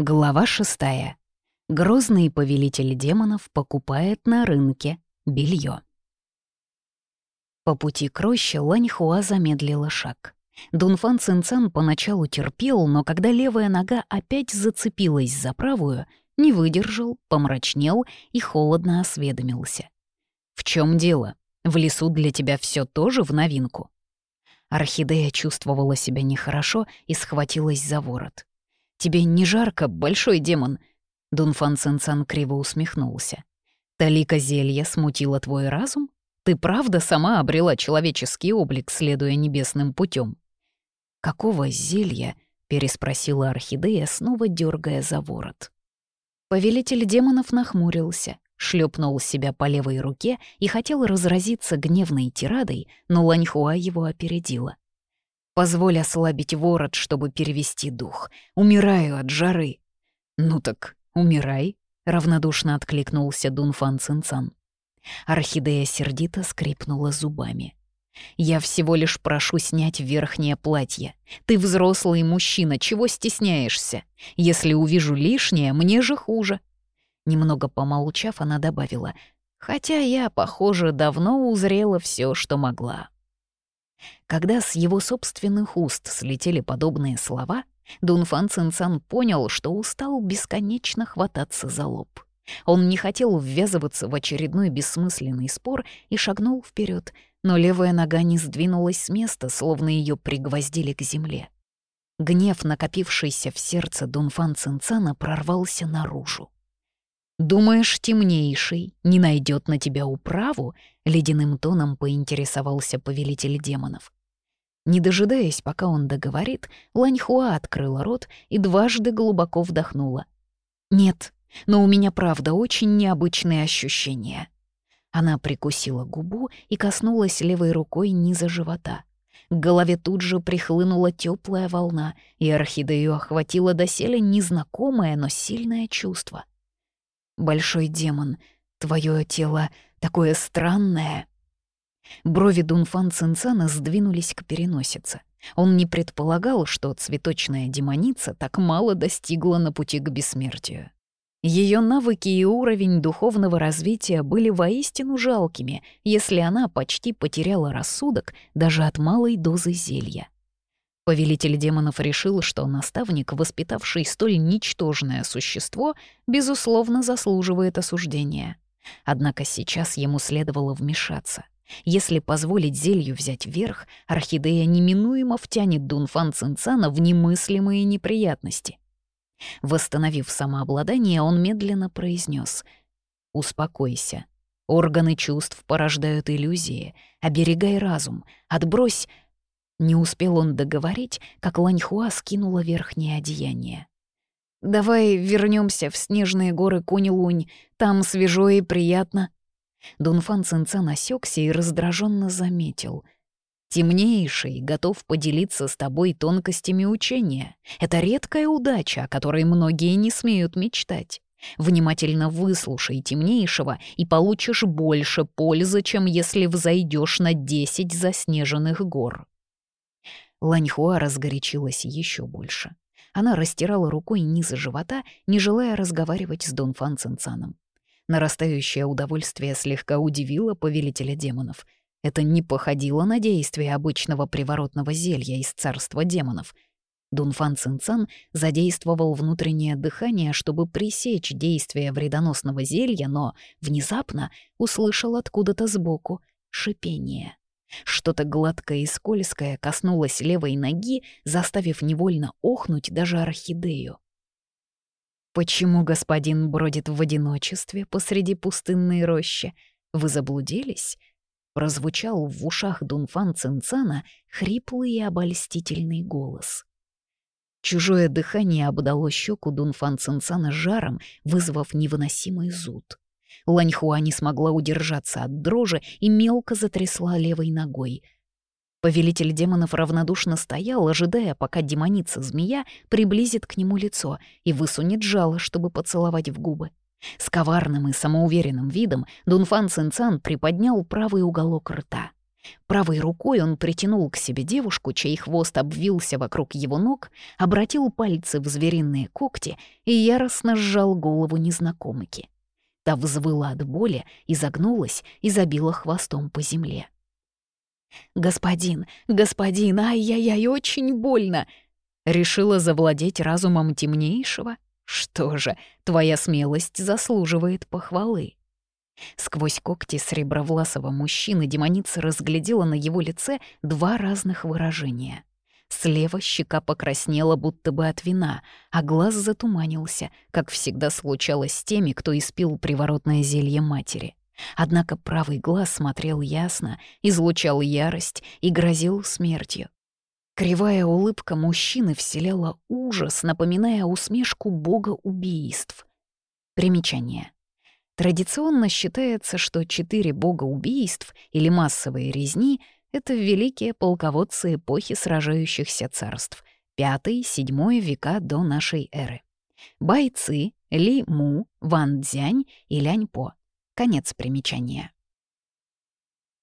Глава шестая. Грозный повелитель демонов покупает на рынке белье. По пути к роще Ланьхуа замедлила шаг. Дунфан Цинцан поначалу терпел, но когда левая нога опять зацепилась за правую, не выдержал, помрачнел и холодно осведомился. «В чем дело? В лесу для тебя все тоже в новинку?» Орхидея чувствовала себя нехорошо и схватилась за ворот. «Тебе не жарко, большой демон?» Дунфан Цинцан криво усмехнулся. «Талика зелья смутила твой разум? Ты правда сама обрела человеческий облик, следуя небесным путем? «Какого зелья?» — переспросила Орхидея, снова дергая за ворот. Повелитель демонов нахмурился, шлепнул себя по левой руке и хотел разразиться гневной тирадой, но Ланьхуа его опередила. Позволь ослабить ворот, чтобы перевести дух. Умираю от жары». «Ну так умирай», — равнодушно откликнулся Дунфан Цинцан. Орхидея сердито скрипнула зубами. «Я всего лишь прошу снять верхнее платье. Ты взрослый мужчина, чего стесняешься? Если увижу лишнее, мне же хуже». Немного помолчав, она добавила, «Хотя я, похоже, давно узрела все, что могла». Когда с его собственных уст слетели подобные слова, Дунфан Цинцан понял, что устал бесконечно хвататься за лоб. Он не хотел ввязываться в очередной бессмысленный спор и шагнул вперед, но левая нога не сдвинулась с места, словно ее пригвоздили к земле. Гнев, накопившийся в сердце Дунфан Цинцана, прорвался наружу. «Думаешь, темнейший не найдет на тебя управу?» — ледяным тоном поинтересовался повелитель демонов. Не дожидаясь, пока он договорит, Ланьхуа открыла рот и дважды глубоко вдохнула. «Нет, но у меня правда очень необычные ощущения». Она прикусила губу и коснулась левой рукой низа живота. К голове тут же прихлынула теплая волна, и орхидею охватило доселе незнакомое, но сильное чувство — Большой демон, твое тело такое странное. Брови Дунфан Цинцана сдвинулись к переносице. Он не предполагал, что цветочная демоница так мало достигла на пути к бессмертию. Ее навыки и уровень духовного развития были воистину жалкими, если она почти потеряла рассудок даже от малой дозы зелья. Повелитель демонов решил, что наставник, воспитавший столь ничтожное существо, безусловно заслуживает осуждения. Однако сейчас ему следовало вмешаться. Если позволить зелью взять верх, орхидея неминуемо втянет Дунфан Цинцана в немыслимые неприятности. Восстановив самообладание, он медленно произнес: «Успокойся. Органы чувств порождают иллюзии. Оберегай разум. Отбрось не успел он договорить, как Ланьхуа скинула верхнее одеяние. «Давай вернемся в снежные горы Кунь-Лунь, там свежо и приятно». Дунфан Цинцан осекся и раздраженно заметил. «Темнейший готов поделиться с тобой тонкостями учения. Это редкая удача, о которой многие не смеют мечтать. Внимательно выслушай темнейшего, и получишь больше пользы, чем если взойдешь на десять заснеженных гор». Ланьхуа разгорячилась еще больше. Она растирала рукой низ живота, не желая разговаривать с Дон Фан Цинцаном. Нарастающее удовольствие слегка удивило повелителя демонов. Это не походило на действие обычного приворотного зелья из царства демонов. Дунфан Цинцан задействовал внутреннее дыхание, чтобы пресечь действие вредоносного зелья, но внезапно услышал откуда-то сбоку шипение. Что-то гладкое и скользкое коснулось левой ноги, заставив невольно охнуть даже орхидею. «Почему господин бродит в одиночестве посреди пустынной рощи? Вы заблудились?» Прозвучал в ушах Дунфан Цинцана хриплый и обольстительный голос. Чужое дыхание обдало щеку Дунфан Цинцана жаром, вызвав невыносимый зуд. Ланьхуа не смогла удержаться от дрожи и мелко затрясла левой ногой. Повелитель демонов равнодушно стоял, ожидая, пока демоница-змея приблизит к нему лицо и высунет жало, чтобы поцеловать в губы. С коварным и самоуверенным видом Дунфан Цинцан приподнял правый уголок рта. Правой рукой он притянул к себе девушку, чей хвост обвился вокруг его ног, обратил пальцы в звериные когти и яростно сжал голову незнакомки. Та взвыла от боли, изогнулась и забила хвостом по земле. «Господин, господин, ай-яй-яй, очень больно!» Решила завладеть разумом темнейшего? Что же, твоя смелость заслуживает похвалы. Сквозь когти сребровласого мужчины демоница разглядела на его лице два разных выражения. Слева щека покраснела, будто бы от вина, а глаз затуманился, как всегда случалось с теми, кто испил приворотное зелье матери. Однако правый глаз смотрел ясно, излучал ярость и грозил смертью. Кривая улыбка мужчины вселяла ужас, напоминая усмешку бога убийств. Примечание. Традиционно считается, что четыре бога убийств или массовые резни — это великие полководцы эпохи сражающихся царств, пятый-седьмой века до нашей эры. Байцы, Ли Му, Ван Цзянь и Лянь По. Конец примечания.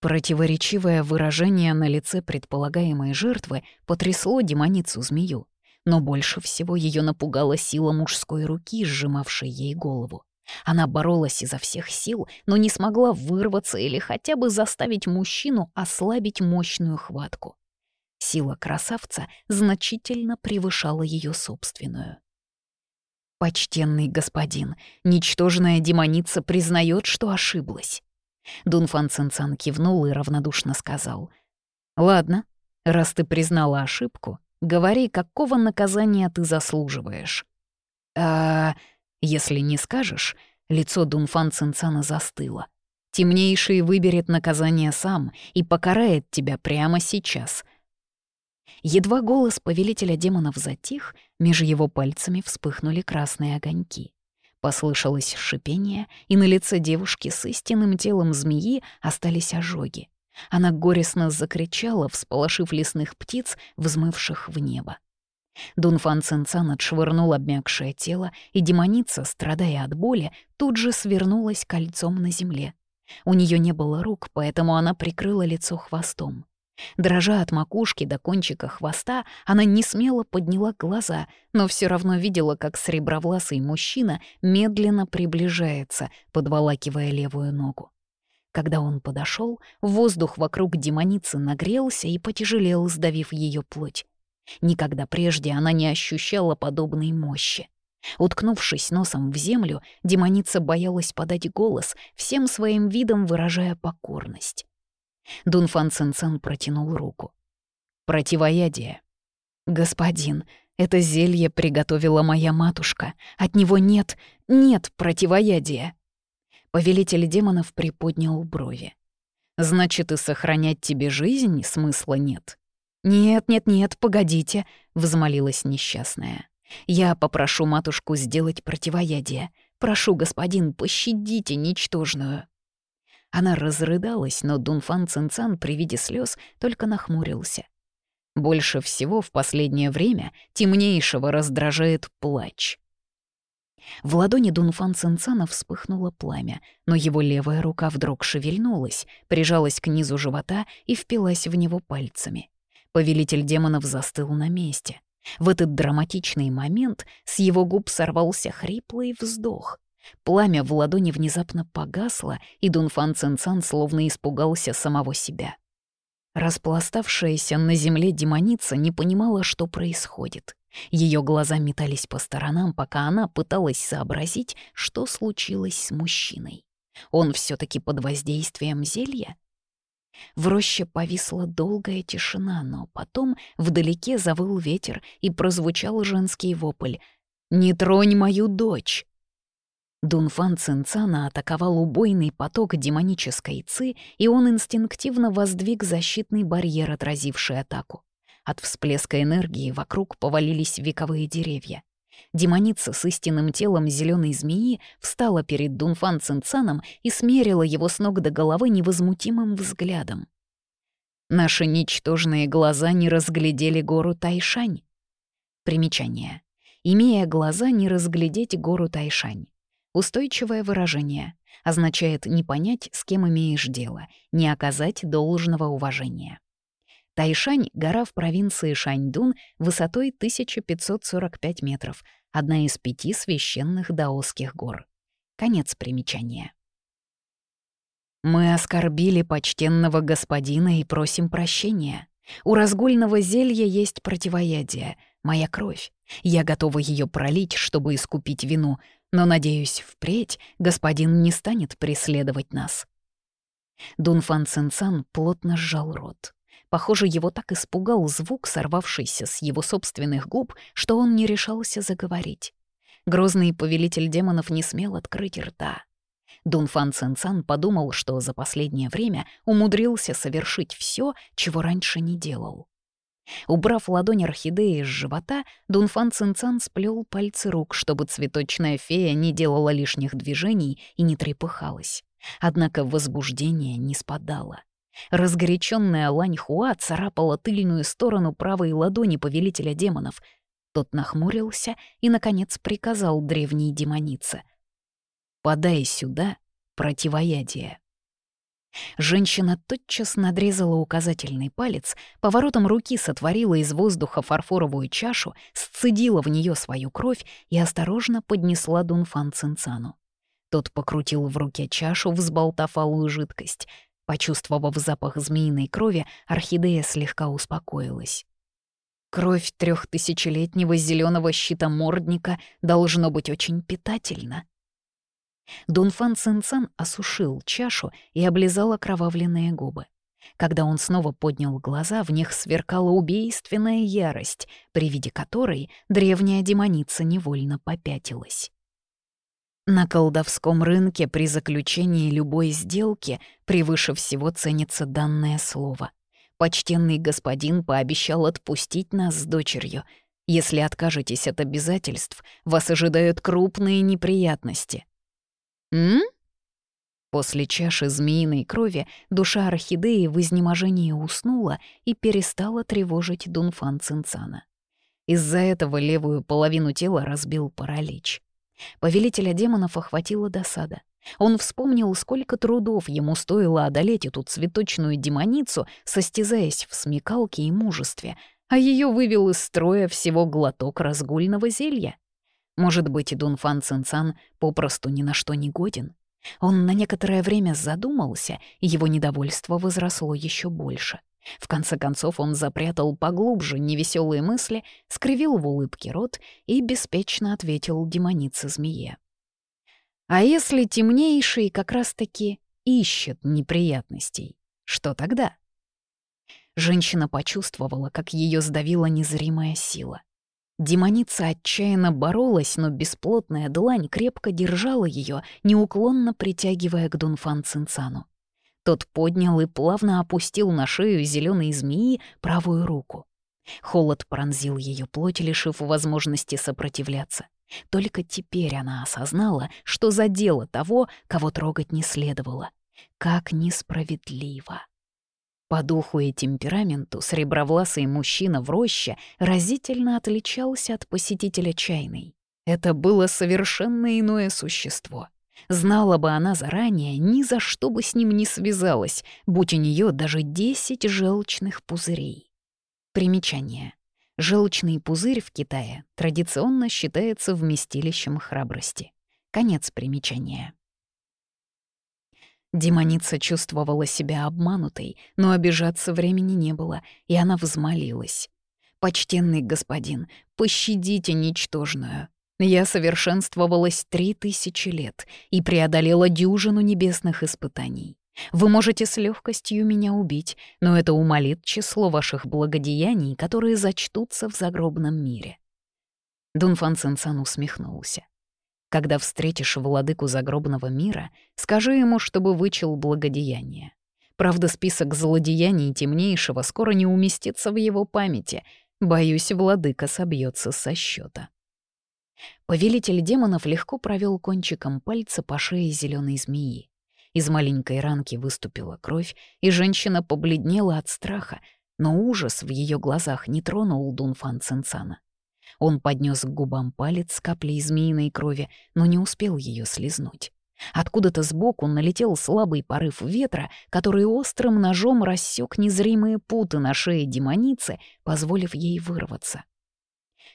Противоречивое выражение на лице предполагаемой жертвы потрясло демоницу-змею, но больше всего ее напугала сила мужской руки, сжимавшей ей голову. Она боролась изо всех сил, но не смогла вырваться или хотя бы заставить мужчину ослабить мощную хватку. Сила красавца значительно превышала ее собственную. «Почтенный господин, ничтожная демоница признает, что ошиблась». Дунфан Цинцан кивнул и равнодушно сказал. «Ладно, раз ты признала ошибку, говори, какого наказания ты заслуживаешь». «А...» Если не скажешь, лицо Дунфан Цинцана застыло. Темнейший выберет наказание сам и покарает тебя прямо сейчас. Едва голос повелителя демонов затих, меж его пальцами вспыхнули красные огоньки. Послышалось шипение, и на лице девушки с истинным телом змеи остались ожоги. Она горестно закричала, всполошив лесных птиц, взмывших в небо. Дунфан Цинцан отшвырнул обмякшее тело, и демоница, страдая от боли, тут же свернулась кольцом на земле. У нее не было рук, поэтому она прикрыла лицо хвостом. Дрожа от макушки до кончика хвоста, она не смело подняла глаза, но все равно видела, как сребровласый мужчина медленно приближается, подволакивая левую ногу. Когда он подошел, воздух вокруг демоницы нагрелся и потяжелел, сдавив ее плоть. Никогда прежде она не ощущала подобной мощи. Уткнувшись носом в землю, демоница боялась подать голос, всем своим видом выражая покорность. Дунфан Цинцан протянул руку. «Противоядие». «Господин, это зелье приготовила моя матушка. От него нет, нет противоядия». Повелитель демонов приподнял брови. «Значит, и сохранять тебе жизнь смысла нет?» «Нет, нет, нет, погодите», — взмолилась несчастная. «Я попрошу матушку сделать противоядие. Прошу, господин, пощадите ничтожную». Она разрыдалась, но Дунфан Цинцан при виде слез только нахмурился. Больше всего в последнее время темнейшего раздражает плач. В ладони Дунфан Цинцана вспыхнуло пламя, но его левая рука вдруг шевельнулась, прижалась к низу живота и впилась в него пальцами. Повелитель демонов застыл на месте. В этот драматичный момент с его губ сорвался хриплый вздох. Пламя в ладони внезапно погасло, и Дунфан Цинцан словно испугался самого себя. Распластавшаяся на земле демоница не понимала, что происходит. Ее глаза метались по сторонам, пока она пыталась сообразить, что случилось с мужчиной. Он все таки под воздействием зелья? В роще повисла долгая тишина, но потом вдалеке завыл ветер и прозвучал женский вопль «Не тронь мою дочь!». Дунфан Цинцана атаковал убойный поток демонической ци, и он инстинктивно воздвиг защитный барьер, отразивший атаку. От всплеска энергии вокруг повалились вековые деревья. Демоница с истинным телом зеленой змеи встала перед Дунфан Цинцаном и смерила его с ног до головы невозмутимым взглядом. Наши ничтожные глаза не разглядели гору Тайшань. Примечание. Имея глаза, не разглядеть гору Тайшань. Устойчивое выражение означает не понять, с кем имеешь дело, не оказать должного уважения. Тайшань — гора в провинции Шаньдун высотой 1545 метров, одна из пяти священных даосских гор. Конец примечания. «Мы оскорбили почтенного господина и просим прощения. У разгульного зелья есть противоядие, моя кровь. Я готова ее пролить, чтобы искупить вину, но, надеюсь, впредь господин не станет преследовать нас». Дунфан Цинцан плотно сжал рот. Похоже, его так испугал звук, сорвавшийся с его собственных губ, что он не решался заговорить. Грозный повелитель демонов не смел открыть рта. Дунфан Цинцан подумал, что за последнее время умудрился совершить все, чего раньше не делал. Убрав ладонь орхидеи с живота, Дунфан Цинцан сплел пальцы рук, чтобы цветочная фея не делала лишних движений и не трепыхалась. Однако возбуждение не спадало. Разгоряченная Лань Хуа царапала тыльную сторону правой ладони повелителя демонов. Тот нахмурился и, наконец, приказал древней демонице. «Подай сюда противоядие». Женщина тотчас надрезала указательный палец, поворотом руки сотворила из воздуха фарфоровую чашу, сцедила в нее свою кровь и осторожно поднесла Дунфан Цинцану. Тот покрутил в руке чашу, взболтав алую жидкость. Почувствовав запах змеиной крови, орхидея слегка успокоилась. Кровь трехтысячелетнего зеленого щитомордника должно быть очень питательна. Дунфан Цинцан осушил чашу и облизал окровавленные губы. Когда он снова поднял глаза, в них сверкала убийственная ярость, при виде которой древняя демоница невольно попятилась. На колдовском рынке при заключении любой сделки превыше всего ценится данное слово. Почтенный господин пообещал отпустить нас с дочерью. Если откажетесь от обязательств, вас ожидают крупные неприятности. М? После чаши змеиной крови душа орхидеи в изнеможении уснула и перестала тревожить Дунфан Цинцана. Из-за этого левую половину тела разбил паралич. Повелителя демонов охватила досада. Он вспомнил, сколько трудов ему стоило одолеть эту цветочную демоницу, состязаясь в смекалке и мужестве, а ее вывел из строя всего глоток разгульного зелья. Может быть, Дунфан Цинцан попросту ни на что не годен. Он на некоторое время задумался, и его недовольство возросло еще больше. В конце концов он запрятал поглубже невеселые мысли, скривил в улыбке рот и беспечно ответил демонице-змее. «А если темнейший как раз-таки ищет неприятностей, что тогда?» Женщина почувствовала, как ее сдавила незримая сила. Демоница отчаянно боролась, но бесплотная длань крепко держала ее, неуклонно притягивая к Дунфан Цинцану. Тот поднял и плавно опустил на шею зеленой змеи правую руку. Холод пронзил ее плоть, лишив возможности сопротивляться. Только теперь она осознала, что задело того, кого трогать не следовало. Как несправедливо. По духу и темпераменту сребровласый мужчина в роще разительно отличался от посетителя чайной. Это было совершенно иное существо — Знала бы она заранее, ни за что бы с ним не связалась, будь у нее даже 10 желчных пузырей. Примечание. Желчный пузырь в Китае традиционно считается вместилищем храбрости. Конец примечания. Демоница чувствовала себя обманутой, но обижаться времени не было, и она взмолилась. «Почтенный господин, пощадите ничтожную. Я совершенствовалась три тысячи лет и преодолела дюжину небесных испытаний. Вы можете с легкостью меня убить, но это умолит число ваших благодеяний, которые зачтутся в загробном мире». Дунфан Цинцан усмехнулся. «Когда встретишь владыку загробного мира, скажи ему, чтобы вычел благодеяние. Правда, список злодеяний темнейшего скоро не уместится в его памяти. Боюсь, владыка собьется со счета. Повелитель демонов легко провел кончиком пальца по шее зеленой змеи. Из маленькой ранки выступила кровь, и женщина побледнела от страха, но ужас в ее глазах не тронул Дунфан Цинцана. Он поднес к губам палец с каплей змеиной крови, но не успел ее слезнуть. Откуда-то сбоку налетел слабый порыв ветра, который острым ножом рассек незримые путы на шее демоницы, позволив ей вырваться.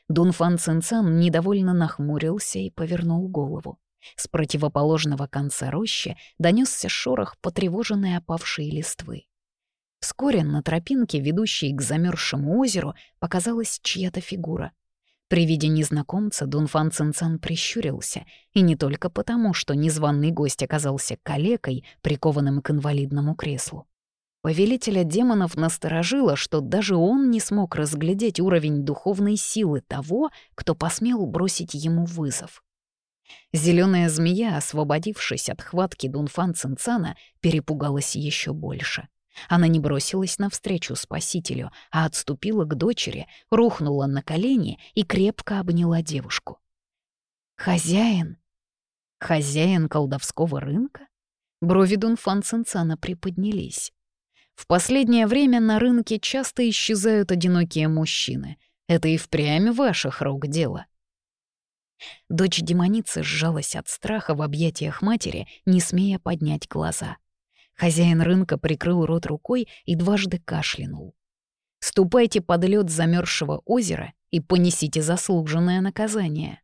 Дунфан Цинцан недовольно нахмурился и повернул голову. С противоположного конца рощи донесся шорох потревоженной опавшей листвы. Вскоре на тропинке, ведущей к замерзшему озеру, показалась чья-то фигура. При виде незнакомца Дунфан Цинцан прищурился, и не только потому, что незваный гость оказался калекой, прикованным к инвалидному креслу. Повелителя демонов насторожило, что даже он не смог разглядеть уровень духовной силы того, кто посмел бросить ему вызов. Зеленая змея, освободившись от хватки Дунфан Цинцана, перепугалась еще больше. Она не бросилась навстречу спасителю, а отступила к дочери, рухнула на колени и крепко обняла девушку. «Хозяин? Хозяин колдовского рынка?» Брови Дунфан Цинцана приподнялись. В последнее время на рынке часто исчезают одинокие мужчины. Это и впрямь ваших рук дело. Дочь демоницы сжалась от страха в объятиях матери, не смея поднять глаза. Хозяин рынка прикрыл рот рукой и дважды кашлянул. «Ступайте под лед замерзшего озера и понесите заслуженное наказание».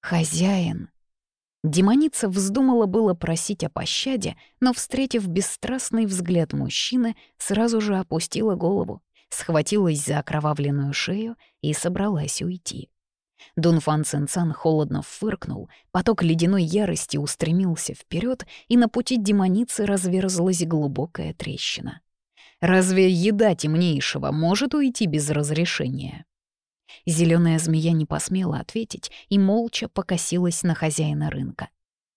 «Хозяин!» Демоница вздумала было просить о пощаде, но, встретив бесстрастный взгляд мужчины, сразу же опустила голову, схватилась за окровавленную шею и собралась уйти. Дунфан Цинцан холодно фыркнул, поток ледяной ярости устремился вперед, и на пути демоницы разверзлась глубокая трещина. Разве еда темнейшего может уйти без разрешения? Зеленая змея не посмела ответить и молча покосилась на хозяина рынка.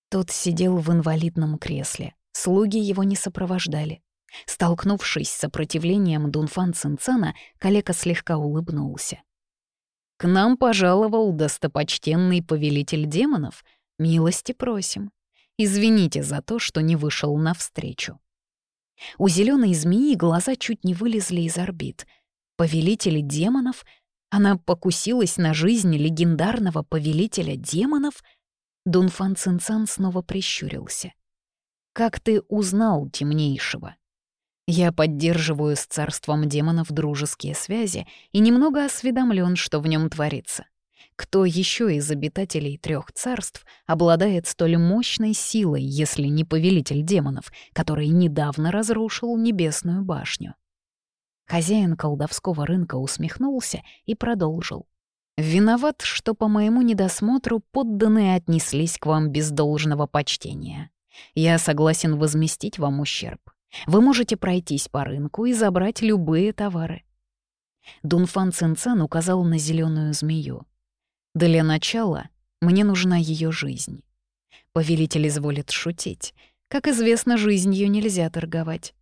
Тот сидел в инвалидном кресле, слуги его не сопровождали. Столкнувшись с сопротивлением Дунфан Цинцана, калека слегка улыбнулся. «К нам пожаловал достопочтенный повелитель демонов. Милости просим. Извините за то, что не вышел навстречу». У зеленой змеи глаза чуть не вылезли из орбит. Повелитель демонов — она покусилась на жизнь легендарного повелителя демонов? Дунфан Цинцан снова прищурился. «Как ты узнал темнейшего?» Я поддерживаю с царством демонов дружеские связи и немного осведомлен, что в нем творится. Кто еще из обитателей трех царств обладает столь мощной силой, если не повелитель демонов, который недавно разрушил небесную башню? Хозяин колдовского рынка усмехнулся и продолжил. «Виноват, что по моему недосмотру подданные отнеслись к вам без должного почтения. Я согласен возместить вам ущерб. Вы можете пройтись по рынку и забрать любые товары». Дунфан Цинцан указал на зеленую змею. «Для начала мне нужна ее жизнь». Повелитель изволит шутить. Как известно, жизнью нельзя торговать.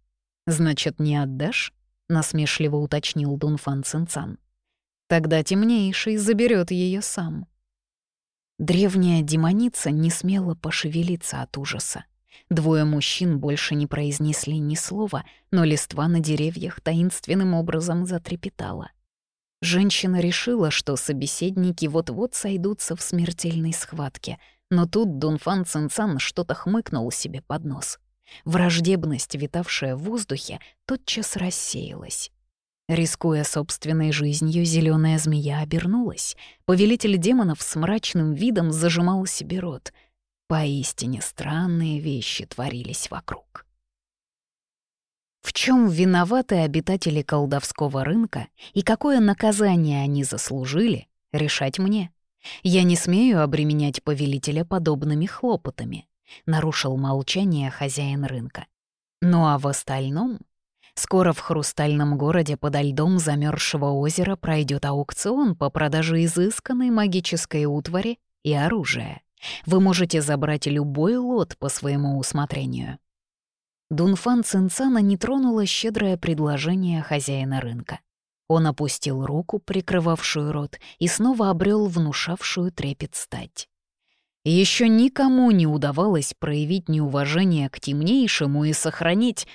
«Значит, не отдашь?» Насмешливо уточнил Дунфан Цинцан. Тогда темнейший заберет ее сам. Древняя демоница не смела пошевелиться от ужаса. Двое мужчин больше не произнесли ни слова, но листва на деревьях таинственным образом затрепетала. Женщина решила, что собеседники вот-вот сойдутся в смертельной схватке, но тут Дунфан Цинцан что-то хмыкнул себе под нос. Враждебность, витавшая в воздухе, тотчас рассеялась. Рискуя собственной жизнью, зеленая змея обернулась. Повелитель демонов с мрачным видом зажимал себе рот. Поистине странные вещи творились вокруг. В чем виноваты обитатели колдовского рынка и какое наказание они заслужили, решать мне. Я не смею обременять повелителя подобными хлопотами. — нарушил молчание хозяин рынка. «Ну а в остальном...» Скоро в хрустальном городе подо льдом замерзшего озера пройдет аукцион по продаже изысканной магической утвари и оружия. Вы можете забрать любой лот по своему усмотрению. Дунфан Цинцана не тронуло щедрое предложение хозяина рынка. Он опустил руку, прикрывавшую рот, и снова обрел внушавшую трепет стать. Еще никому не удавалось проявить неуважение к темнейшему и сохранить...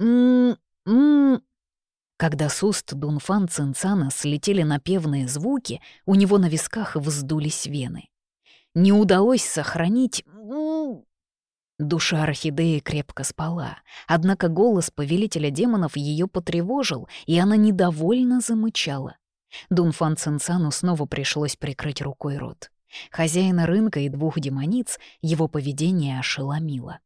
М -м -м Когда с уст Дунфан Цинцана слетели напевные звуки, у него на висках вздулись вены. Не удалось сохранить... Душа орхидеи крепко спала, однако голос повелителя демонов ее потревожил, и она недовольно замычала. Дунфан Цинцану снова пришлось прикрыть рукой рот. Хозяина рынка и двух демониц его поведение ошеломило.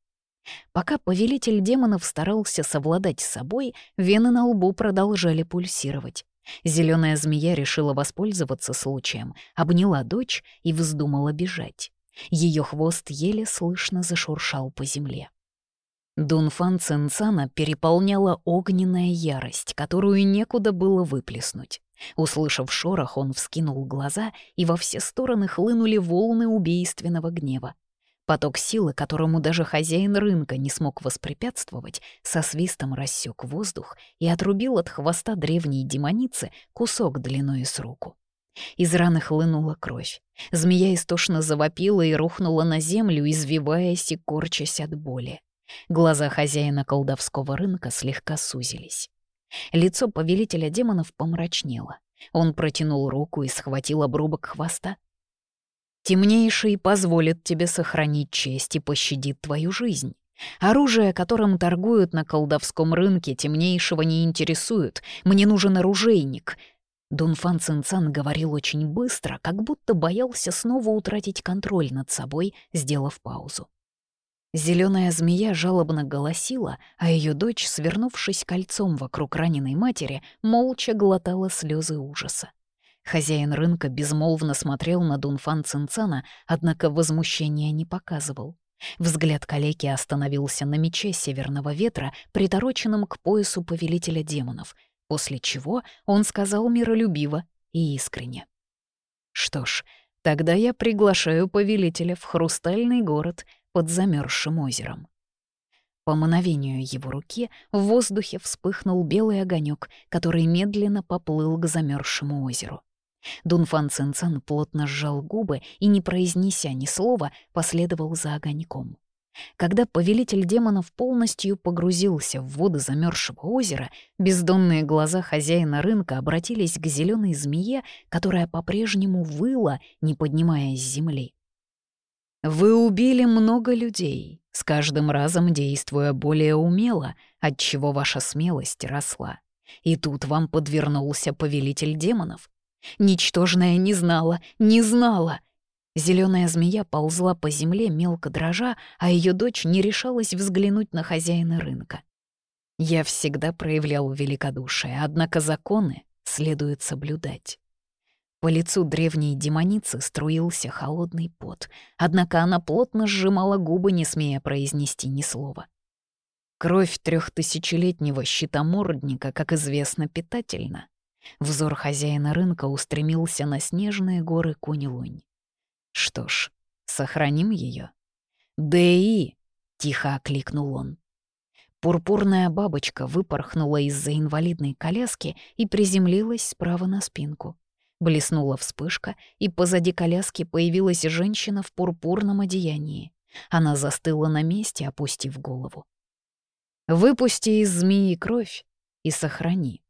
Пока повелитель демонов старался совладать с собой, вены на лбу продолжали пульсировать. Зеленая змея решила воспользоваться случаем, обняла дочь и вздумала бежать. Ее хвост еле слышно зашуршал по земле. Дунфан Цинцана переполняла огненная ярость, которую некуда было выплеснуть. Услышав шорох, он вскинул глаза, и во все стороны хлынули волны убийственного гнева. Поток силы, которому даже хозяин рынка не смог воспрепятствовать, со свистом рассек воздух и отрубил от хвоста древней демоницы кусок длиной с руку. Из раны хлынула кровь. Змея истошно завопила и рухнула на землю, извиваясь и корчась от боли. Глаза хозяина колдовского рынка слегка сузились. Лицо повелителя демонов помрачнело. Он протянул руку и схватил обрубок хвоста, Темнейший позволит тебе сохранить честь и пощадит твою жизнь. Оружие, которым торгуют на колдовском рынке, темнейшего не интересует. Мне нужен оружейник». Дунфан Цинцан говорил очень быстро, как будто боялся снова утратить контроль над собой, сделав паузу. Зеленая змея жалобно голосила, а ее дочь, свернувшись кольцом вокруг раненой матери, молча глотала слезы ужаса. Хозяин рынка безмолвно смотрел на Дунфан Цинцана, однако возмущения не показывал. Взгляд калеки остановился на мече северного ветра, притороченном к поясу повелителя демонов, после чего он сказал миролюбиво и искренне. «Что ж, тогда я приглашаю повелителя в хрустальный город под замерзшим озером». По мановению его руки в воздухе вспыхнул белый огонек, который медленно поплыл к замерзшему озеру. Дунфан Цинцан плотно сжал губы и, не произнеся ни слова, последовал за огоньком. Когда повелитель демонов полностью погрузился в воды замерзшего озера, бездонные глаза хозяина рынка обратились к зеленой змее, которая по-прежнему выла, не поднимаясь с земли. «Вы убили много людей, с каждым разом действуя более умело, отчего ваша смелость росла. И тут вам подвернулся повелитель демонов. Ничтожная не знала, не знала. Зеленая змея ползла по земле, мелко дрожа, а ее дочь не решалась взглянуть на хозяина рынка. Я всегда проявлял великодушие, однако законы следует соблюдать. По лицу древней демоницы струился холодный пот, однако она плотно сжимала губы, не смея произнести ни слова. Кровь трехтысячелетнего щитомордника, как известно, питательна. Взор хозяина рынка устремился на снежные горы Кунилунь. Что ж, сохраним ее. «Дэи!» — тихо окликнул он. Пурпурная бабочка выпорхнула из-за инвалидной коляски и приземлилась справа на спинку. Блеснула вспышка, и позади коляски появилась женщина в пурпурном одеянии. Она застыла на месте, опустив голову. «Выпусти из змеи кровь и сохрани»,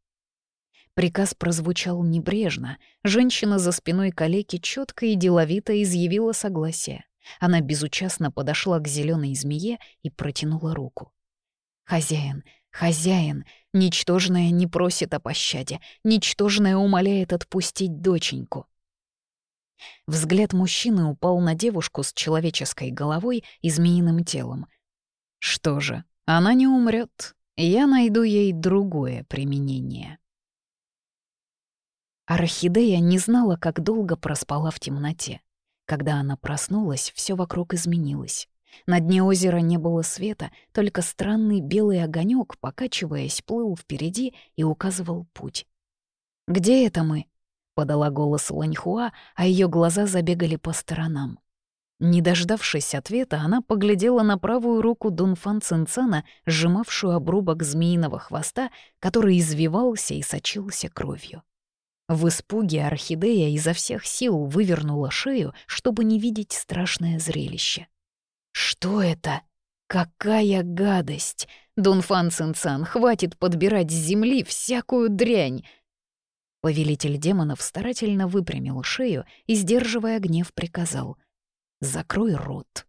Приказ прозвучал небрежно. Женщина за спиной калеки четко и деловито изъявила согласие. Она безучастно подошла к зеленой змее и протянула руку. «Хозяин, хозяин, ничтожная не просит о пощаде, ничтожная умоляет отпустить доченьку». Взгляд мужчины упал на девушку с человеческой головой и змеиным телом. «Что же, она не умрет. Я найду ей другое применение». Орхидея не знала, как долго проспала в темноте. Когда она проснулась, все вокруг изменилось. На дне озера не было света, только странный белый огонек, покачиваясь, плыл впереди и указывал путь. «Где это мы?» — подала голос Ланьхуа, а ее глаза забегали по сторонам. Не дождавшись ответа, она поглядела на правую руку Дунфан Цинцана, сжимавшую обрубок змеиного хвоста, который извивался и сочился кровью. В испуге орхидея изо всех сил вывернула шею, чтобы не видеть страшное зрелище. «Что это?» Какая гадость! Дунфан Цинцан, хватит подбирать с земли всякую дрянь! Повелитель демонов старательно выпрямил шею и, сдерживая гнев, приказал «Закрой рот».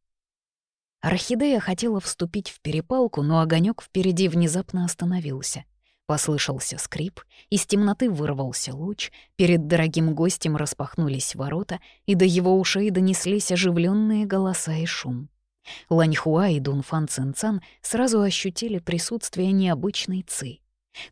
Орхидея хотела вступить в перепалку, но огонек впереди внезапно остановился. Послышался скрип, из темноты вырвался луч, перед дорогим гостем распахнулись ворота, и до его ушей донеслись оживленные голоса и шум. Ланьхуа и Дунфан Цинцан сразу ощутили присутствие необычной ци.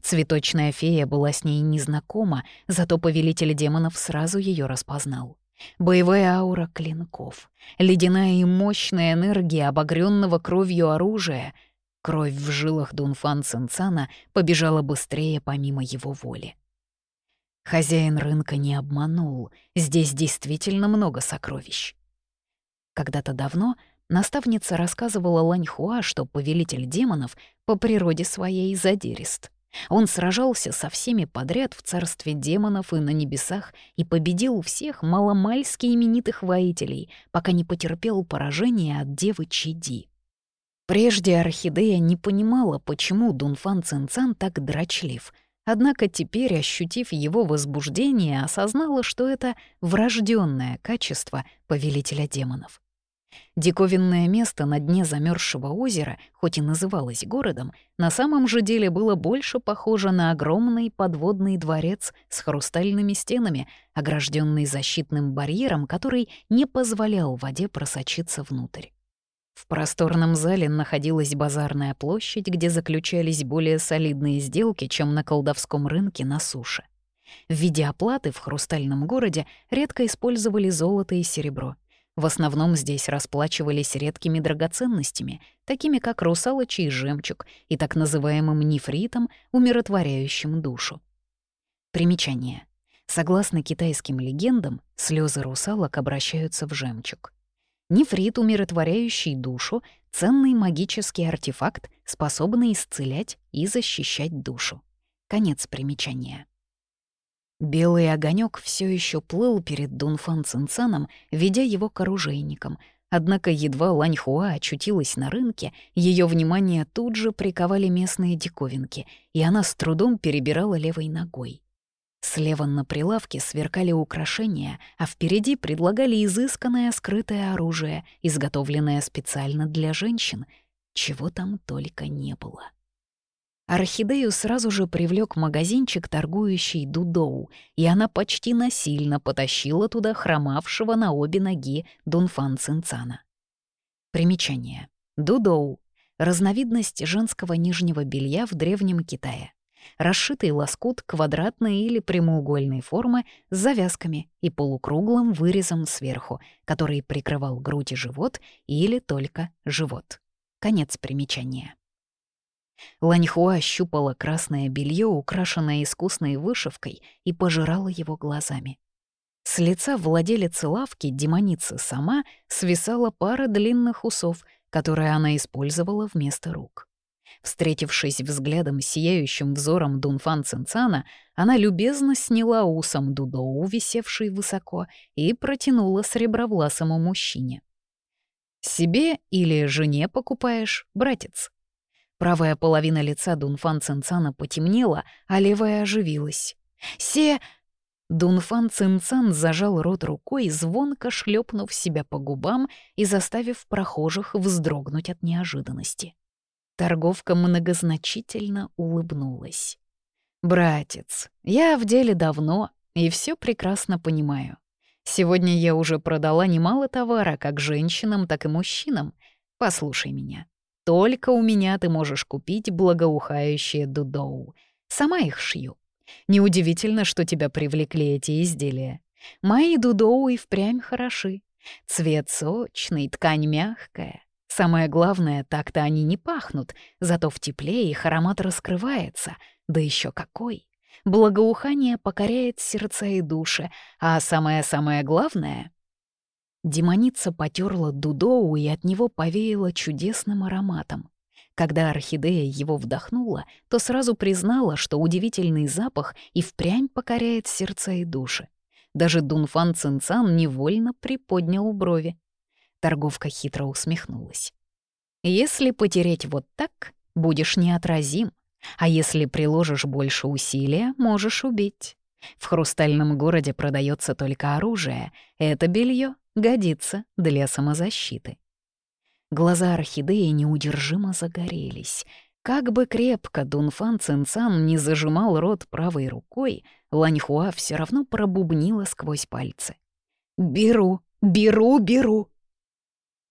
Цветочная фея была с ней незнакома, зато повелитель демонов сразу ее распознал. Боевая аура клинков, ледяная и мощная энергия обогренного кровью оружия. Кровь в жилах Дунфан Цинцана побежала быстрее помимо его воли. Хозяин рынка не обманул, здесь действительно много сокровищ. Когда-то давно Наставница рассказывала Ланьхуа, что повелитель демонов по природе своей задирист. Он сражался со всеми подряд в царстве демонов и на небесах и победил всех маломальски именитых воителей, пока не потерпел поражение от девы Чиди. Прежде Орхидея не понимала, почему Дунфан Цинцан так драчлив, однако теперь, ощутив его возбуждение, осознала, что это врожденное качество повелителя демонов. Диковинное место на дне замерзшего озера, хоть и называлось городом, на самом же деле было больше похоже на огромный подводный дворец с хрустальными стенами, огражденный защитным барьером, который не позволял воде просочиться внутрь. В просторном зале находилась базарная площадь, где заключались более солидные сделки, чем на колдовском рынке на суше. В виде оплаты в хрустальном городе редко использовали золото и серебро — в основном здесь расплачивались редкими драгоценностями, такими как русалочий жемчуг и так называемым нефритом, умиротворяющим душу. Примечание. Согласно китайским легендам, слезы русалок обращаются в жемчуг. Нефрит, умиротворяющий душу, ценный магический артефакт, способный исцелять и защищать душу. Конец примечания. Белый огонек все еще плыл перед Дунфан Цинцаном, ведя его к оружейникам. Однако едва Ланьхуа очутилась на рынке, ее внимание тут же приковали местные диковинки, и она с трудом перебирала левой ногой. Слева на прилавке сверкали украшения, а впереди предлагали изысканное скрытое оружие, изготовленное специально для женщин. Чего там только не было. Орхидею сразу же привлек магазинчик, торгующий Дудоу, и она почти насильно потащила туда хромавшего на обе ноги Дунфан Цинцана. Примечание. Дудоу — разновидность женского нижнего белья в Древнем Китае. Расшитый лоскут квадратной или прямоугольной формы с завязками и полукруглым вырезом сверху, который прикрывал грудь и живот или только живот. Конец примечания. Ланьхуа щупала красное белье, украшенное искусной вышивкой, и пожирала его глазами. С лица владелицы лавки, демоницы сама, свисала пара длинных усов, которые она использовала вместо рук. Встретившись взглядом сияющим взором Дунфан Цинцана, она любезно сняла усом Дудоу, висевший высоко, и протянула сребровласому мужчине. «Себе или жене покупаешь, братец?» Правая половина лица Дунфан Цинцана потемнела, а левая оживилась. «Се...» Дунфан Цинцан зажал рот рукой, звонко шлепнув себя по губам и заставив прохожих вздрогнуть от неожиданности. Торговка многозначительно улыбнулась. «Братец, я в деле давно и все прекрасно понимаю. Сегодня я уже продала немало товара как женщинам, так и мужчинам. Послушай меня. Только у меня ты можешь купить благоухающие дудоу. Сама их шью. Неудивительно, что тебя привлекли эти изделия. Мои дудоу и впрямь хороши. Цвет сочный, ткань мягкая. Самое главное, так-то они не пахнут, зато в тепле их аромат раскрывается. Да еще какой! Благоухание покоряет сердца и души, а самое-самое главное Демоница потерла Дудоу и от него повеяло чудесным ароматом. Когда орхидея его вдохнула, то сразу признала, что удивительный запах и впрямь покоряет сердца и души. Даже Дунфан Цинцан невольно приподнял брови. Торговка хитро усмехнулась. Если потереть вот так, будешь неотразим, а если приложишь больше усилия, можешь убить. В хрустальном городе продается только оружие, это белье годится для самозащиты. Глаза орхидеи неудержимо загорелись. Как бы крепко Дунфан Цинцан не зажимал рот правой рукой, Ланьхуа все равно пробубнила сквозь пальцы. «Беру, беру, беру!»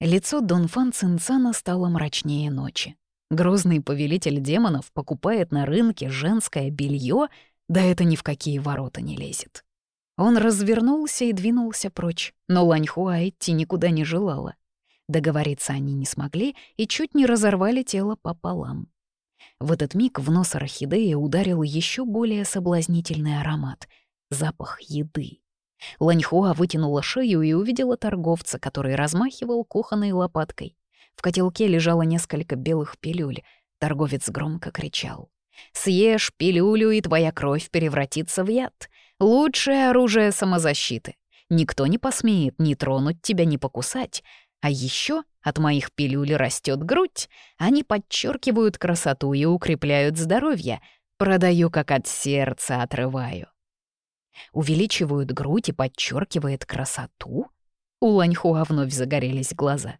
Лицо Дунфан Цинцана стало мрачнее ночи. Грозный повелитель демонов покупает на рынке женское белье, да это ни в какие ворота не лезет. Он развернулся и двинулся прочь, но Ланьхуа идти никуда не желала. Договориться они не смогли и чуть не разорвали тело пополам. В этот миг в нос орхидеи ударил еще более соблазнительный аромат — запах еды. Ланьхуа вытянула шею и увидела торговца, который размахивал кухонной лопаткой. В котелке лежало несколько белых пилюль. Торговец громко кричал. «Съешь пилюлю, и твоя кровь превратится в яд. Лучшее оружие самозащиты. Никто не посмеет ни тронуть тебя, ни покусать. А еще от моих пилюль растет грудь. Они подчеркивают красоту и укрепляют здоровье. Продаю, как от сердца отрываю. Увеличивают грудь и подчеркивает красоту? У Ланьхуа вновь загорелись глаза.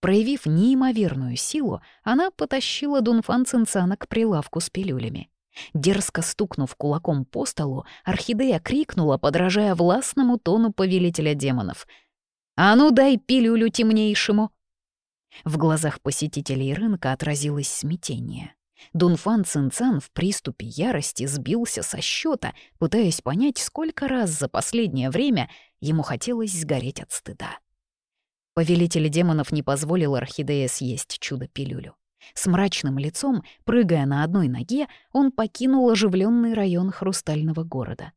Проявив неимоверную силу, она потащила Дунфан Цинцана к прилавку с пилюлями. Дерзко стукнув кулаком по столу, орхидея крикнула, подражая властному тону повелителя демонов. «А ну дай пилюлю темнейшему!» В глазах посетителей рынка отразилось смятение. Дунфан Цинцан в приступе ярости сбился со счета, пытаясь понять, сколько раз за последнее время ему хотелось сгореть от стыда. Повелитель демонов не позволил Орхидее съесть чудо-пилюлю. С мрачным лицом, прыгая на одной ноге, он покинул оживленный район хрустального города.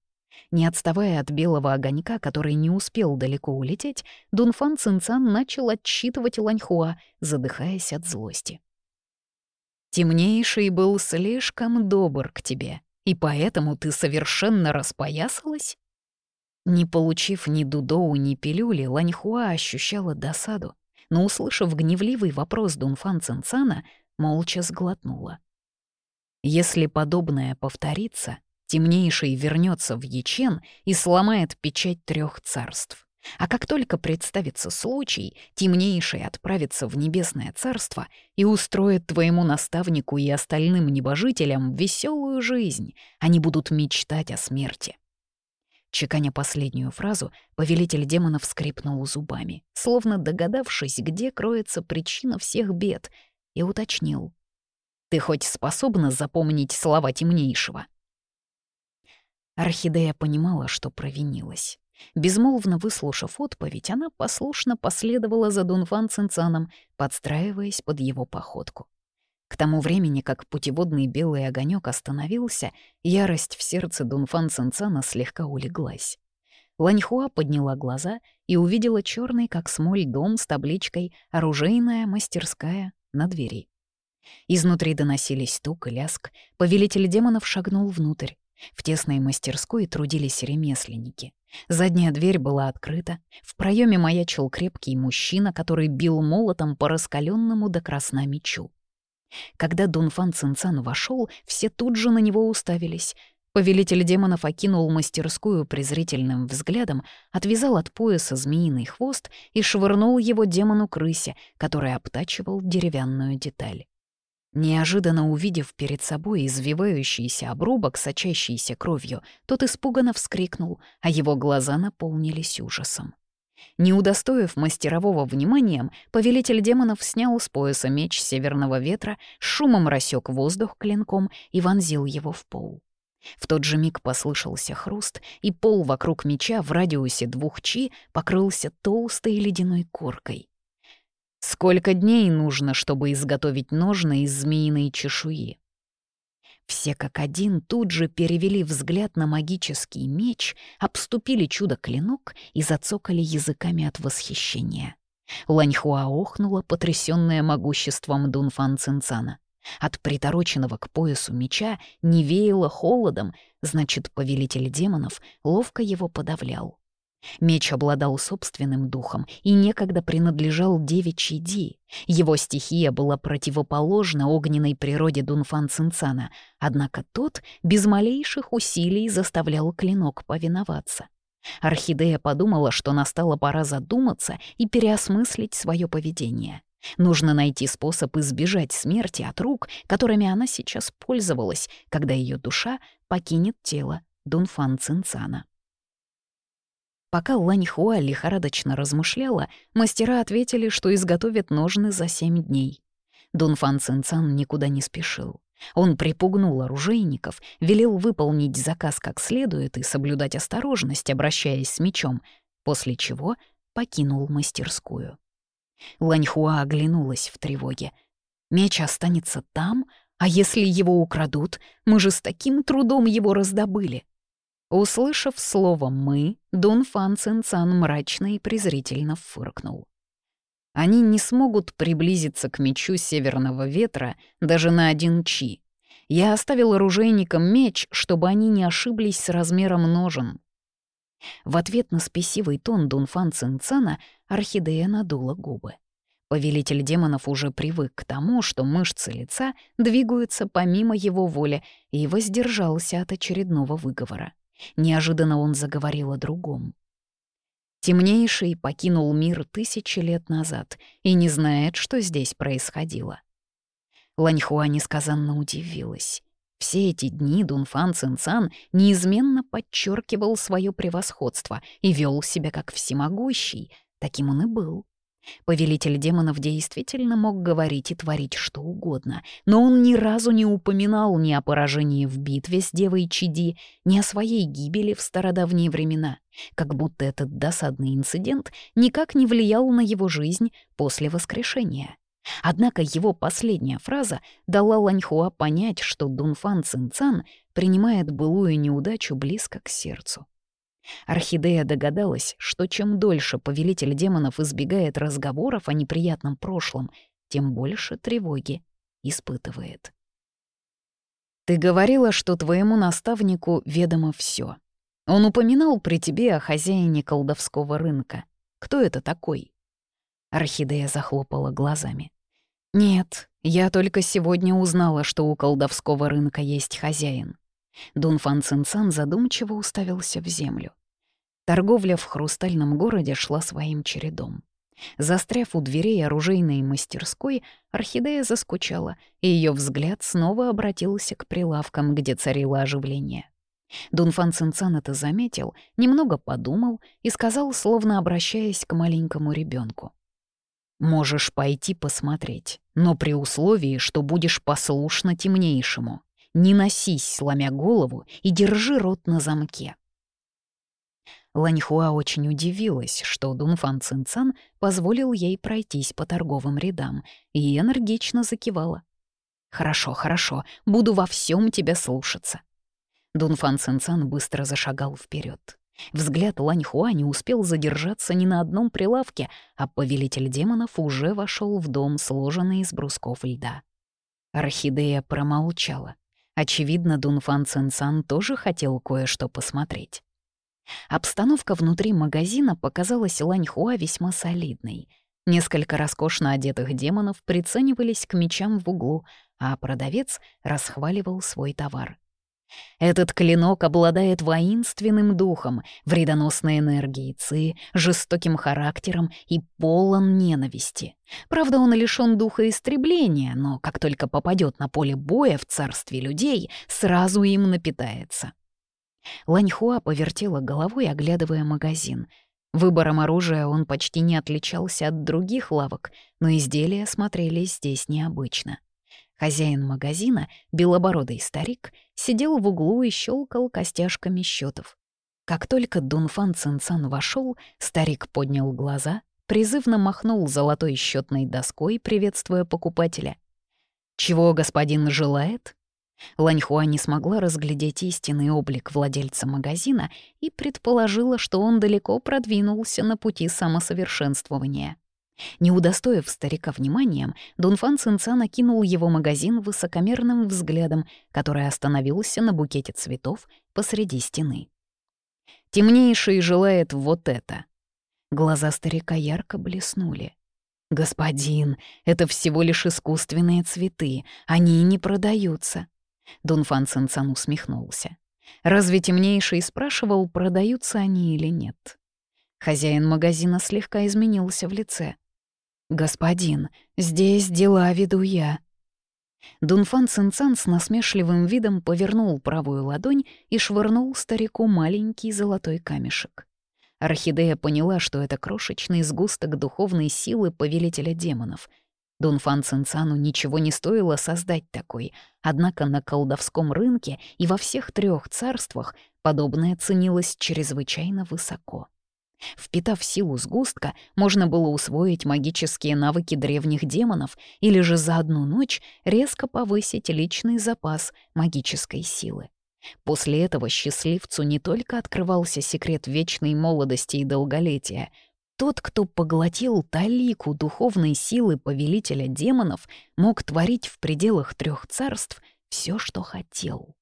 Не отставая от белого огонька, который не успел далеко улететь, Дунфан Цинцан начал отсчитывать Ланьхуа, задыхаясь от злости. Темнейший был слишком добр к тебе, и поэтому ты совершенно распоясалась?» Не получив ни Дудоу, ни пилюли, Ланьхуа ощущала досаду, но, услышав гневливый вопрос Дунфан Цинцана, молча сглотнула. Если подобное повторится, темнейший вернется в Ячен и сломает печать трех царств. А как только представится случай, темнейший отправится в небесное царство и устроит твоему наставнику и остальным небожителям веселую жизнь. Они будут мечтать о смерти. Чеканя последнюю фразу, повелитель демонов скрипнул зубами, словно догадавшись, где кроется причина всех бед, и уточнил. «Ты хоть способна запомнить слова темнейшего?» Орхидея понимала, что провинилась. Безмолвно выслушав отповедь, она послушно последовала за Дунфан Цинцаном, подстраиваясь под его походку. К тому времени, как путеводный белый огонек остановился, ярость в сердце Дунфан Цинцана слегка улеглась. Ланьхуа подняла глаза и увидела черный, как смоль, дом с табличкой «Оружейная мастерская» на двери. Изнутри доносились стук и ляск. Повелитель демонов шагнул внутрь. В тесной мастерской трудились ремесленники. Задняя дверь была открыта. В проеме маячил крепкий мужчина, который бил молотом по раскаленному до красна мечу. Когда Дунфан Цинцан вошел, все тут же на него уставились. Повелитель демонов окинул мастерскую презрительным взглядом, отвязал от пояса змеиный хвост и швырнул его демону-крысе, который обтачивал деревянную деталь. Неожиданно увидев перед собой извивающийся обрубок, сочащийся кровью, тот испуганно вскрикнул, а его глаза наполнились ужасом. Не удостоив мастерового вниманием, повелитель демонов снял с пояса меч северного ветра, шумом рассек воздух клинком и вонзил его в пол. В тот же миг послышался хруст, и пол вокруг меча в радиусе двух чи покрылся толстой ледяной коркой. Сколько дней нужно, чтобы изготовить ножны из змеиной чешуи? Все как один тут же перевели взгляд на магический меч, обступили чудо-клинок и зацокали языками от восхищения. Ланьхуа охнула, потрясённая могуществом Дунфан Цинцана. От притороченного к поясу меча не веяло холодом, значит, повелитель демонов ловко его подавлял. Меч обладал собственным духом и некогда принадлежал деве Чиди. Его стихия была противоположна огненной природе Дунфан Цинцана, однако тот без малейших усилий заставлял клинок повиноваться. Орхидея подумала, что настала пора задуматься и переосмыслить свое поведение. Нужно найти способ избежать смерти от рук, которыми она сейчас пользовалась, когда ее душа покинет тело Дунфан Цинцана. Пока Ланьхуа лихорадочно размышляла, мастера ответили, что изготовят ножны за семь дней. Дунфан Цинцан никуда не спешил. Он припугнул оружейников, велел выполнить заказ как следует и соблюдать осторожность, обращаясь с мечом, после чего покинул мастерскую. Ланьхуа оглянулась в тревоге. «Меч останется там? А если его украдут? Мы же с таким трудом его раздобыли!» Услышав слово «мы», Дун Фан Цинцан мрачно и презрительно фыркнул. Они не смогут приблизиться к мечу Северного Ветра даже на один чи. Я оставил оружейникам меч, чтобы они не ошиблись с размером ножен. В ответ на спесивый тон Дунфан Цинцана орхидея надула губы. Повелитель демонов уже привык к тому, что мышцы лица двигаются помимо его воли, и воздержался от очередного выговора. Неожиданно он заговорил о другом. Темнейший покинул мир тысячи лет назад и не знает, что здесь происходило. Ланьхуа несказанно удивилась. Все эти дни Дунфан Цинцан неизменно подчеркивал свое превосходство и вел себя как всемогущий, таким он и был. Повелитель демонов действительно мог говорить и творить что угодно, но он ни разу не упоминал ни о поражении в битве с Девой Чиди, ни о своей гибели в стародавние времена, как будто этот досадный инцидент никак не влиял на его жизнь после воскрешения. Однако его последняя фраза дала Ланьхуа понять, что Дунфан Цинцан принимает былую неудачу близко к сердцу. Орхидея догадалась, что чем дольше повелитель демонов избегает разговоров о неприятном прошлом, тем больше тревоги испытывает. «Ты говорила, что твоему наставнику ведомо все. Он упоминал при тебе о хозяине колдовского рынка. Кто это такой?» Орхидея захлопала глазами. «Нет, я только сегодня узнала, что у колдовского рынка есть хозяин. Дунфан Цинцан задумчиво уставился в землю. Торговля в хрустальном городе шла своим чередом. Застряв у дверей оружейной мастерской, орхидея заскучала, и ее взгляд снова обратился к прилавкам, где царило оживление. Дунфан Цинцан это заметил, немного подумал и сказал, словно обращаясь к маленькому ребенку: «Можешь пойти посмотреть, но при условии, что будешь послушна темнейшему. Не носись, сломя голову, и держи рот на замке». Ланьхуа очень удивилась, что Дунфан Цинцан позволил ей пройтись по торговым рядам, и энергично закивала. «Хорошо, хорошо, буду во всем тебя слушаться». Дунфан Цинцан быстро зашагал вперед. Взгляд Ланьхуа не успел задержаться ни на одном прилавке, а повелитель демонов уже вошел в дом, сложенный из брусков льда. Орхидея промолчала. Очевидно, Дунфан Цинсан тоже хотел кое-что посмотреть. Обстановка внутри магазина показалась Ланьхуа весьма солидной. Несколько роскошно одетых демонов приценивались к мечам в углу, а продавец расхваливал свой товар. Этот клинок обладает воинственным духом, вредоносной энергией ци, жестоким характером и полон ненависти. Правда, он лишён духа истребления, но как только попадет на поле боя в царстве людей, сразу им напитается. Ланьхуа повертела головой, оглядывая магазин. Выбором оружия он почти не отличался от других лавок, но изделия смотрелись здесь необычно. Хозяин магазина, белобородый старик, сидел в углу и щелкал костяшками счетов. Как только Дунфан Цинцан вошел, старик поднял глаза, призывно махнул золотой счетной доской, приветствуя покупателя. «Чего господин желает?» Ланьхуа не смогла разглядеть истинный облик владельца магазина и предположила, что он далеко продвинулся на пути самосовершенствования. Не удостоив старика вниманием, Дунфан Цинца накинул его магазин высокомерным взглядом, который остановился на букете цветов посреди стены. Темнейший желает вот это». Глаза старика ярко блеснули. «Господин, это всего лишь искусственные цветы, они не продаются». Дунфан Цинцан усмехнулся. «Разве темнейший спрашивал, продаются они или нет?» Хозяин магазина слегка изменился в лице. «Господин, здесь дела веду я». Дунфан Цинцан с насмешливым видом повернул правую ладонь и швырнул старику маленький золотой камешек. Орхидея поняла, что это крошечный сгусток духовной силы повелителя демонов. Дунфан Цинцану ничего не стоило создать такой, однако на колдовском рынке и во всех трех царствах подобное ценилось чрезвычайно высоко. Впитав силу сгустка, можно было усвоить магические навыки древних демонов или же за одну ночь резко повысить личный запас магической силы. После этого счастливцу не только открывался секрет вечной молодости и долголетия. Тот, кто поглотил талику духовной силы повелителя демонов, мог творить в пределах трех царств все, что хотел.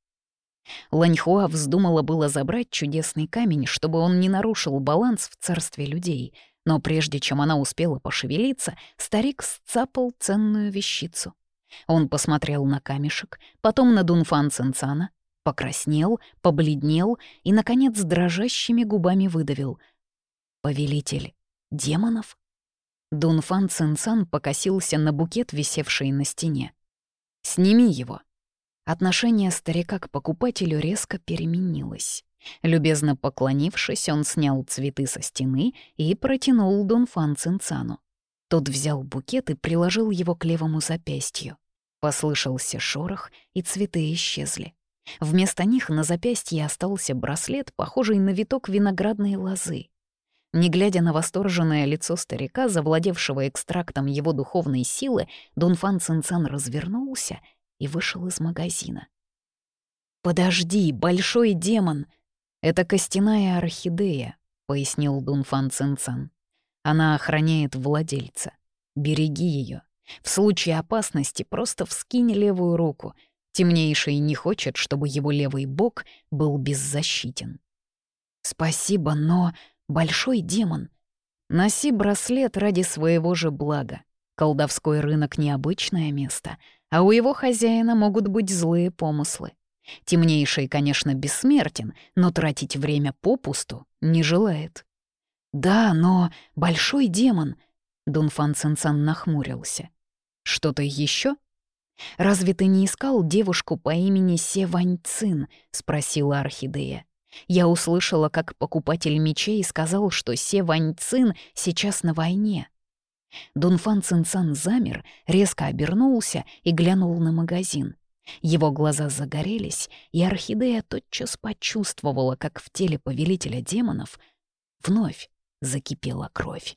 Ланьхуа вздумала было забрать чудесный камень, чтобы он не нарушил баланс в царстве людей, но прежде чем она успела пошевелиться, старик сцапал ценную вещицу. Он посмотрел на камешек, потом на Дунфан Цинцана, покраснел, побледнел и, наконец, дрожащими губами выдавил. «Повелитель демонов?» Дунфан Цинцан покосился на букет, висевший на стене. «Сними его», Отношение старика к покупателю резко переменилось. Любезно поклонившись, он снял цветы со стены и протянул Дунфан Цинцану. Тот взял букет и приложил его к левому запястью. Послышался шорох, и цветы исчезли. Вместо них на запястье остался браслет, похожий на виток виноградной лозы. Не глядя на восторженное лицо старика, завладевшего экстрактом его духовной силы, Дунфан Цинцан развернулся и вышел из магазина. «Подожди, большой демон! Это костяная орхидея», — пояснил Дунфан Цинцан. «Она охраняет владельца. Береги ее. В случае опасности просто вскинь левую руку. Темнейший не хочет, чтобы его левый бок был беззащитен». «Спасибо, но большой демон. Носи браслет ради своего же блага. Колдовской рынок — необычное место, а у его хозяина могут быть злые помыслы. Темнейший, конечно, бессмертен, но тратить время попусту не желает. «Да, но большой демон...» — Дунфан Цинцан нахмурился. «Что-то еще? «Разве ты не искал девушку по имени Се Вань Цин?» — спросила Орхидея. «Я услышала, как покупатель мечей сказал, что Се Вань Цин сейчас на войне». Дунфан Цинцан замер, резко обернулся и глянул на магазин. Его глаза загорелись, и орхидея тотчас почувствовала, как в теле повелителя демонов вновь закипела кровь.